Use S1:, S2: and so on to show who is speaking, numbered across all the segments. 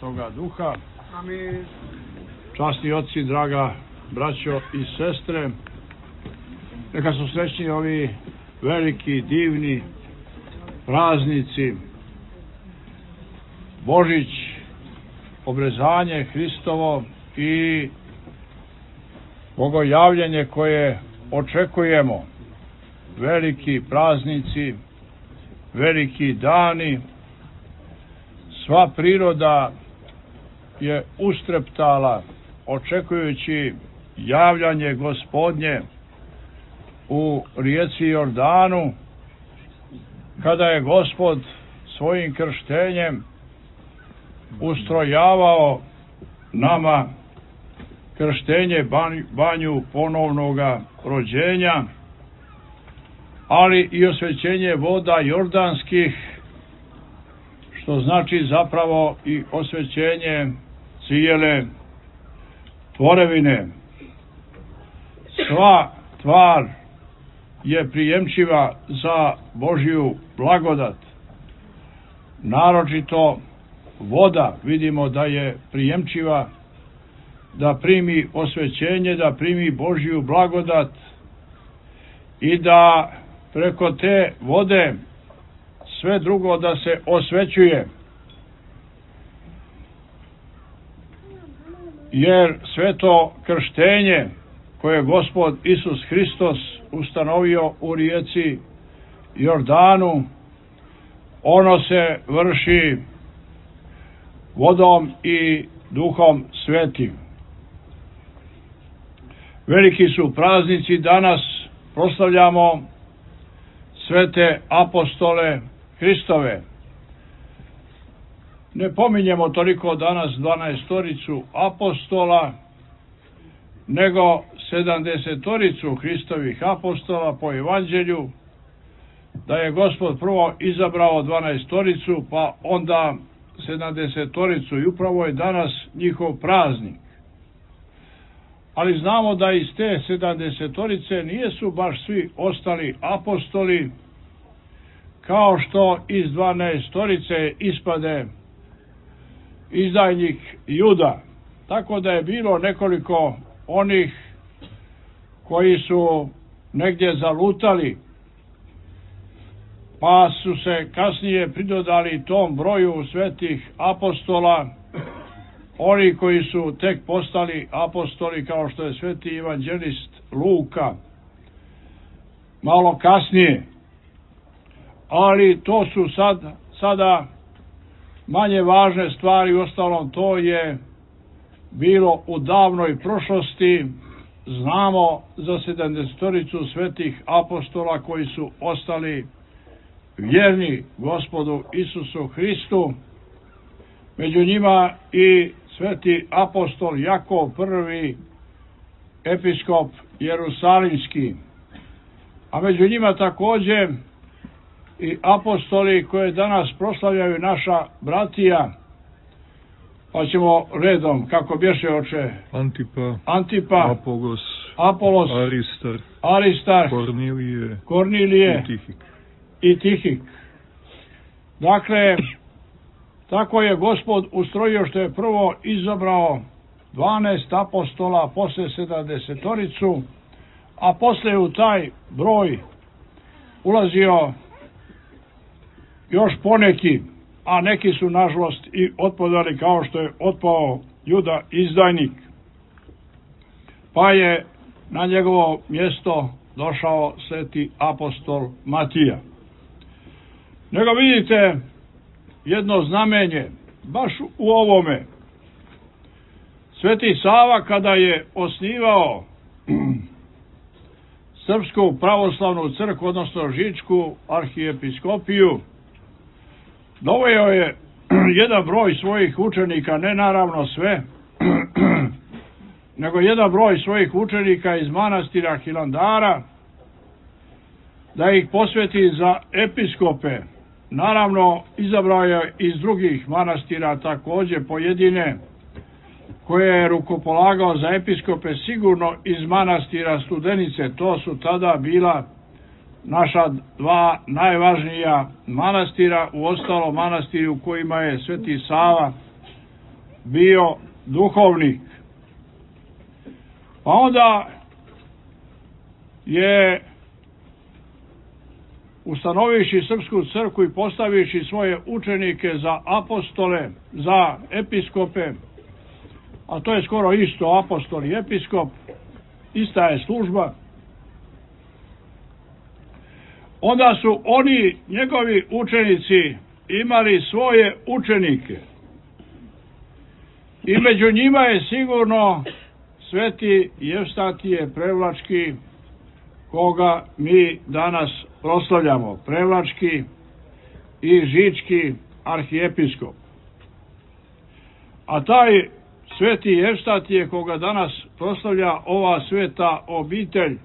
S1: Svetoga Duha.
S2: Amin.
S1: Časni oci, draga braćo i sestre, neka su srećni ovi veliki, divni praznici, Božić, obrezanje Hristovo i bogojavljenje koje očekujemo, veliki praznici, veliki dani, sva priroda je ustreptala očekujući javljanje gospodnje u rijeci Jordanu kada je gospod svojim krštenjem ustrojavao nama krštenje banju ponovnoga rođenja ali i osvećenje voda jordanskih što znači zapravo i osvećenje cijele tvorevine. Sva tvar je prijemčiva za Božju blagodat. Naročito voda vidimo da je prijemčiva da primi osvećenje, da primi Božju blagodat i da preko te vode sve drugo da se osvećuje. Jer sve to krštenje koje je gospod Isus Hristos ustanovio u rijeci Jordanu, ono se vrši vodom i duhom svetim. Veliki su praznici danas, proslavljamo svete apostole Hristove. Ne pominjemo toliko danas 12 apostola, nego sedamdesetoricu Hristovih apostola po evanđelju, da je gospod prvo izabrao 12 pa onda sedamdesetoricu i upravo je danas njihov praznik. Ali znamo da iz te sedamdesetorice nije su baš svi ostali apostoli, kao što iz 12 storice ispade izdajnik Juda. Tako da je bilo nekoliko onih koji su negdje zalutali, pa su se kasnije pridodali tom broju svetih apostola, oni koji su tek postali apostoli kao što je sveti evanđelist Luka, malo kasnije. Ali to su sad, sada manje važne stvari, ostalom to je bilo u davnoj prošlosti, znamo za sedamdesetoricu svetih apostola koji su ostali vjerni gospodu Isusu Hristu, među njima i sveti apostol Jakov prvi episkop Jerusalimski, a među njima takođe i apostoli koje danas proslavljaju naša bratija, pa ćemo redom, kako bješe oče,
S3: Antipa,
S1: Antipa,
S3: Apolos,
S1: Apolos,
S3: Aristar,
S1: Aristar,
S3: Kornilije,
S1: Kornilije
S3: i Tihik.
S1: i Tihik. Dakle, tako je gospod ustrojio što je prvo izabrao 12 apostola, posle 70-toricu, a posle u taj broj ulazio još poneki, a neki su nažalost i otpadali kao što je otpao Juda izdajnik. Pa je na njegovo mjesto došao sveti apostol Matija. Nego vidite jedno znamenje, baš u ovome. Sveti Sava kada je osnivao Srpsku pravoslavnu crkvu, odnosno Žičku arhijepiskopiju, doveo je jedan broj svojih učenika, ne naravno sve, nego jedan broj svojih učenika iz manastira Hilandara, da ih posveti za episkope. Naravno, izabrao je iz drugih manastira takođe pojedine koje je rukopolagao za episkope sigurno iz manastira Studenice. To su tada bila naša dva najvažnija manastira, u ostalo manastiri u kojima je Sveti Sava bio duhovnik. Pa onda je ustanoviši srpsku crkvu i postaviši svoje učenike za apostole, za episkope, a to je skoro isto apostol i episkop, ista je služba, onda su oni, njegovi učenici, imali svoje učenike. I među njima je sigurno sveti Jevstatije Prevlački, koga mi danas proslavljamo, Prevlački i Žički arhijepiskop. A taj sveti Jevstatije koga danas proslavlja ova sveta obitelj,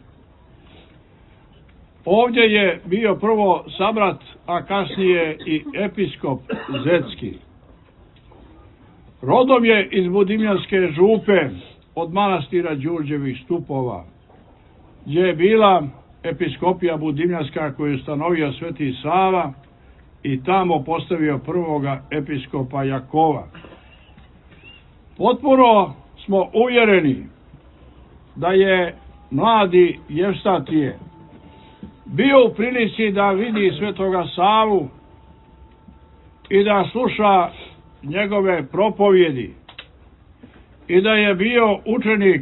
S1: Ovdje je bio prvo sabrat, a kasnije i episkop Zetski. Rodom je iz Budimljanske župe od manastira Đurđevih stupova, gdje je bila episkopija Budimljanska koju je ustanovio Sveti Sava i tamo postavio prvoga episkopa Jakova. Potpuno smo uvjereni da je mladi Jevstatije bio u prilici da vidi svetoga Savu i da sluša njegove propovjedi i da je bio učenik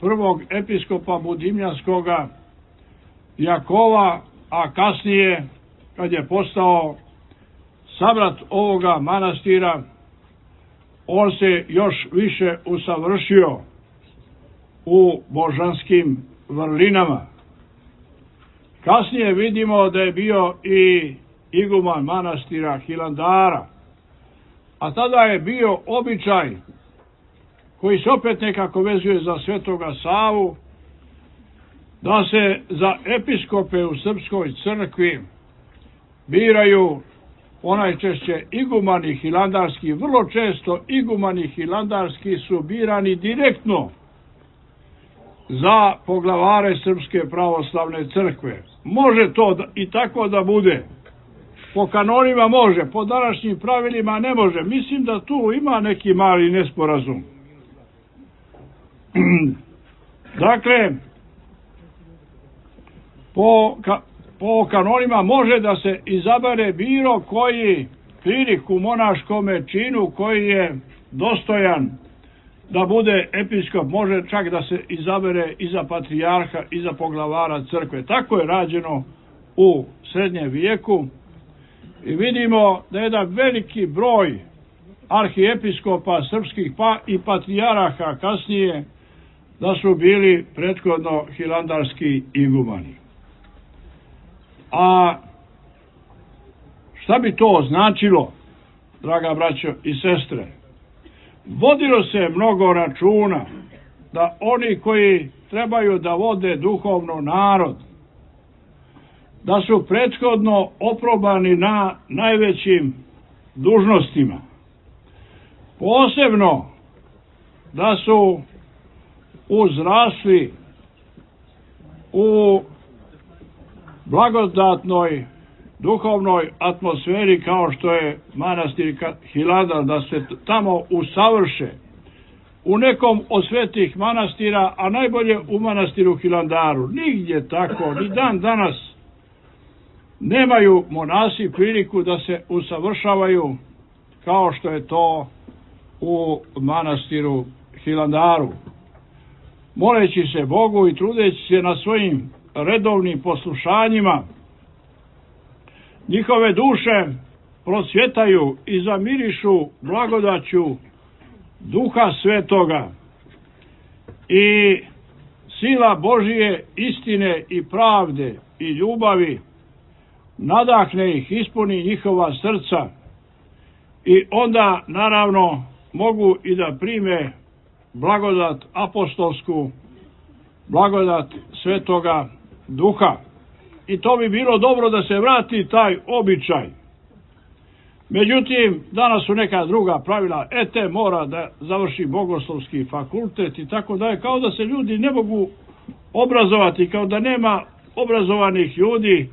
S1: prvog episkopa Budimljanskoga Jakova, a kasnije kad je postao sabrat ovoga manastira, on se još više usavršio u božanskim vrlinama. Kasnije vidimo da je bio i iguman manastira Hilandara, a tada je bio običaj koji se opet nekako vezuje za svetoga Savu, da se za episkope u Srpskoj crkvi biraju onajčešće igumani hilandarski, vrlo često igumani hilandarski su birani direktno za poglavare Srpske pravoslavne crkve. Može to da, i tako da bude. Po kanonima može, po današnjim pravilima ne može. Mislim da tu ima neki mali nesporazum. dakle, po, ka, po kanonima može da se izabere bilo koji klinik u monaškome činu koji je dostojan da bude episkop, može čak da se izabere i za patrijarha i za poglavara crkve. Tako je rađeno u srednjem vijeku i vidimo da je jedan veliki broj arhijepiskopa srpskih pa i patrijaraha kasnije da su bili prethodno hilandarski igumani. A šta bi to značilo, draga braćo i sestre? Vodilo se mnogo računa da oni koji trebaju da vode duhovno narod, da su prethodno oprobani na najvećim dužnostima. Posebno da su uzrasli u blagodatnoj duhovnoj atmosferi kao što je manastir Hilandar, da se tamo usavrše u nekom od svetih manastira, a najbolje u manastiru Hilandaru. Nigdje tako, ni dan danas nemaju monasi priliku da se usavršavaju kao što je to u manastiru Hilandaru. Moleći se Bogu i trudeći se na svojim redovnim poslušanjima, njihove duše prosvjetaju i zamirišu blagodaću duha svetoga. I sila Božije istine i pravde i ljubavi nadahne ih, ispuni njihova srca. I onda naravno mogu i da prime blagodat apostolsku, blagodat svetoga duha i to bi bilo dobro da se vrati taj običaj. Međutim, danas su neka druga pravila, ete mora da završi bogoslovski fakultet i tako da je kao da se ljudi ne mogu obrazovati, kao da nema obrazovanih ljudi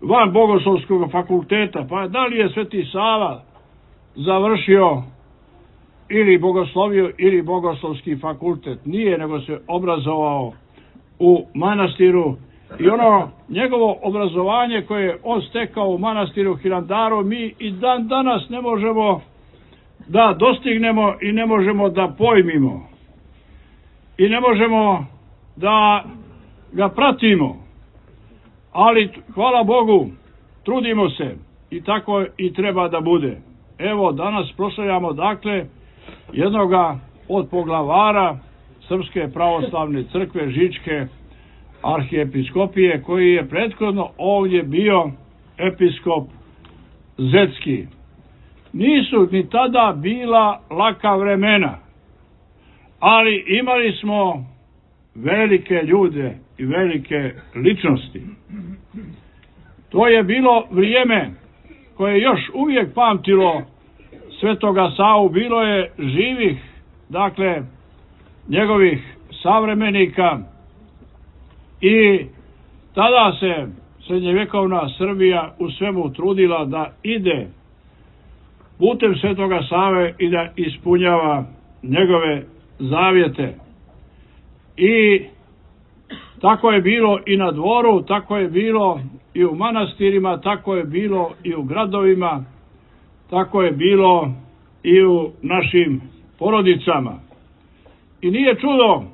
S1: van bogoslovskog fakulteta. Pa da li je Sveti Sava završio ili bogoslovio ili bogoslovski fakultet. Nije, nego se obrazovao u manastiru i ono njegovo obrazovanje koje je on stekao u manastiru Hilandaru mi i dan danas ne možemo da dostignemo i ne možemo da pojmimo. I ne možemo da ga pratimo. Ali hvala Bogu trudimo se. I tako i treba da bude. Evo danas proslavljamo dakle jednoga od poglavara Srpske pravoslavne crkve Žičke arhijepiskopije koji je prethodno ovdje bio episkop Zetski. Nisu ni tada bila laka vremena, ali imali smo velike ljude i velike ličnosti. To je bilo vrijeme koje još uvijek pamtilo Svetoga Savu, bilo je živih, dakle, njegovih savremenika i tada se srednjevjekovna Srbija u svemu trudila da ide putem Svetoga Save i da ispunjava njegove zavjete. I tako je bilo i na dvoru, tako je bilo i u manastirima, tako je bilo i u gradovima, tako je bilo i u našim porodicama. I nije čudo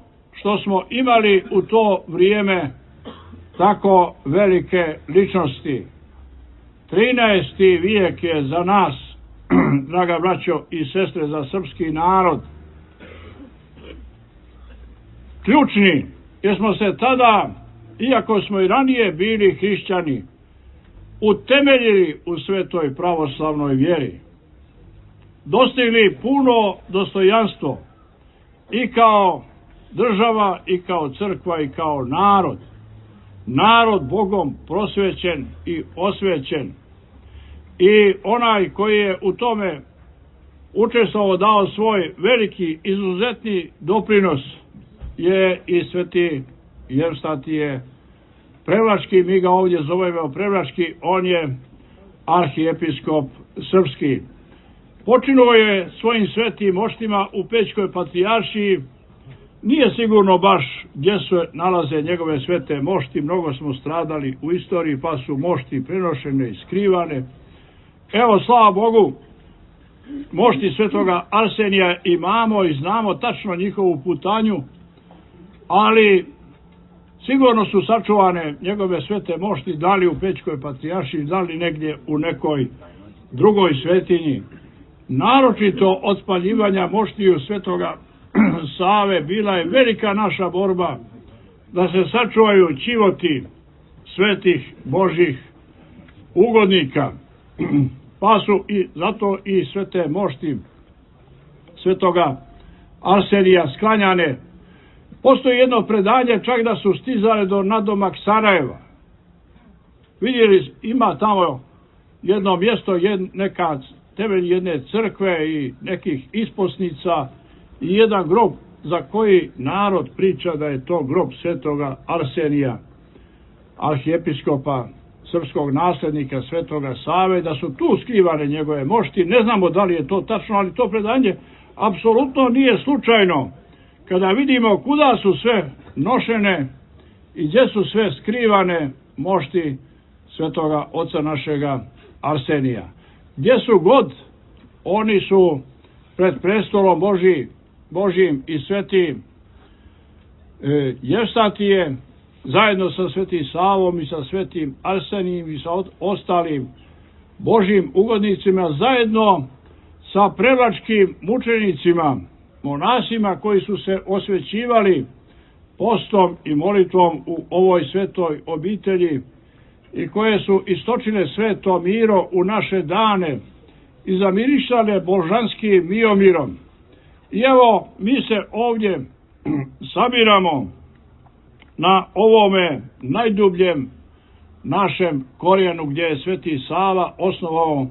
S1: što smo imali u to vrijeme tako velike ličnosti. 13. vijek je za nas, draga braćo i sestre, za srpski narod ključni, jer smo se tada, iako smo i ranije bili hrišćani, utemeljili u svetoj pravoslavnoj vjeri. Dostigli puno dostojanstvo i kao država i kao crkva i kao narod. Narod Bogom prosvećen i osvećen. I onaj koji je u tome učestvovao dao svoj veliki izuzetni doprinos je i sveti Jevstatije Prevlački, mi ga ovdje zovemo Prevlački, on je arhijepiskop srpski. Počinuo je svojim svetim moštima u Pećkoj patrijaršiji Nije sigurno baš gdje se nalaze njegove svete mošti, mnogo smo stradali u istoriji, pa su mošti prenošene i skrivane. Evo, slava Bogu, mošti svetoga Arsenija imamo i znamo tačno njihovu putanju, ali sigurno su sačuvane njegove svete mošti, da li u Pećkoj patrijaši, da li negdje u nekoj drugoj svetinji. Naročito od spaljivanja moštiju svetoga Save bila je velika naša borba da se sačuvaju čivoti svetih Božih ugodnika. Pa su i zato i svete mošti svetoga Arsenija sklanjane. Postoji jedno predanje čak da su stizale do nadomak Sarajeva. Vidjeli, ima tamo jedno mjesto, jed, neka temelj jedne crkve i nekih isposnica, i jedan grob za koji narod priča da je to grob svetoga Arsenija, arhijepiskopa srpskog naslednika svetoga Save, da su tu skrivane njegove mošti. Ne znamo da li je to tačno, ali to predanje apsolutno nije slučajno. Kada vidimo kuda su sve nošene i gdje su sve skrivane mošti svetoga oca našega Arsenija. Gdje su god, oni su pred prestolom Božiji Božijim i svetim e, Jevstatije zajedno sa svetim Savom i sa svetim Arsenijim i sa ostalim Božijim ugodnicima zajedno sa prevlačkim mučenicima, monasima koji su se osvećivali postom i molitvom u ovoj svetoj obitelji i koje su istočile sveto miro u naše dane i zamirišale božanskim miomirom. I evo, mi se ovdje sabiramo na ovome najdubljem našem korijenu gdje je Sveti Sava osnovao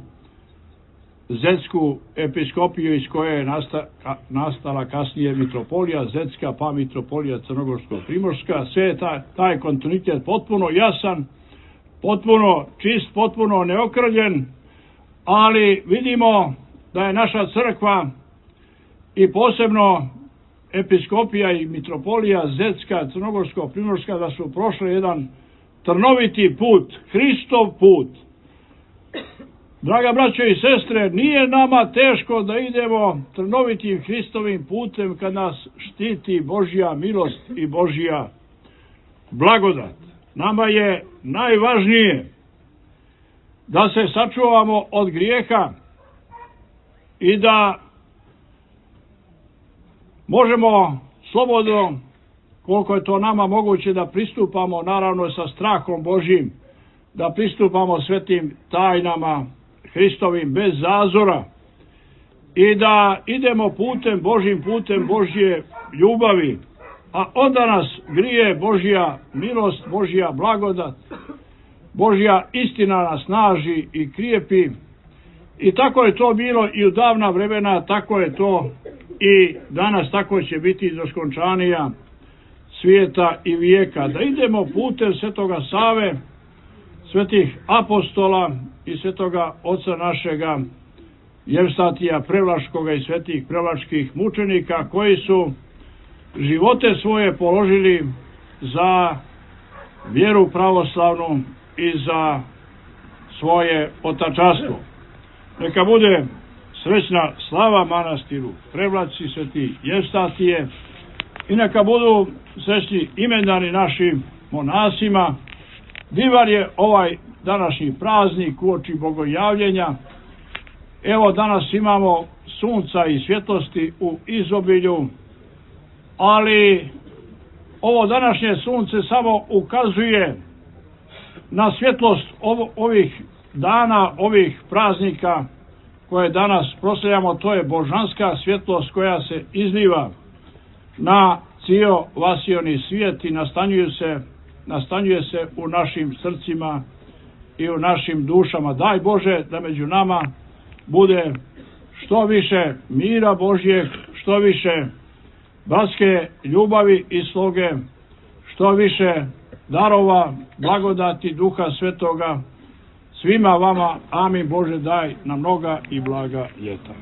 S1: Zetsku episkopiju iz koje je nasta, nastala kasnije mitropolija Zetska pa mitropolija Crnogorsko-Primorska. Sve je taj, taj kontinuitet potpuno jasan, potpuno čist, potpuno neokrđen, ali vidimo da je naša crkva i posebno episkopija i mitropolija Zetska, Crnogorsko, Primorska da su prošle jedan trnoviti put, Hristov put. Draga braćo i sestre, nije nama teško da idemo trnovitim Hristovim putem kad nas štiti Božja milost i Božja blagodat. Nama je najvažnije da se sačuvamo od grijeha i da možemo slobodno koliko je to nama moguće da pristupamo naravno sa strahom Božim da pristupamo svetim tajnama Hristovim bez zazora i da idemo putem Božim putem Božje ljubavi a onda nas grije Božja milost, Božja blagodat Božja istina nas snaži i krijepi. I tako je to bilo i u davna vremena, tako je to i danas tako će biti do skončanija svijeta i vijeka. Da idemo putem svetoga Save, svetih apostola i svetoga oca našega Jevstatija Prevlaškoga i svetih prevlaških mučenika koji su živote svoje položili za vjeru pravoslavnu i za svoje otačastvo. Neka bude srećna slava manastiru Prevlaci sveti Jevstatije i neka budu srećni imendani našim monasima. Divar je ovaj današnji praznik uoči bogojavljenja. Evo danas imamo sunca i svjetlosti u izobilju, ali ovo današnje sunce samo ukazuje na svjetlost ovih dana, ovih praznika koje danas proslavljamo, to je božanska svjetlost koja se izliva na cijel vasioni svijet i nastanjuje se, nastanjuje se u našim srcima i u našim dušama. Daj Bože da među nama bude što više mira Božjeg, što više bratske ljubavi i sloge, što više darova, blagodati Duha Svetoga, svima vama, amin Bože daj na mnoga i blaga ljeta.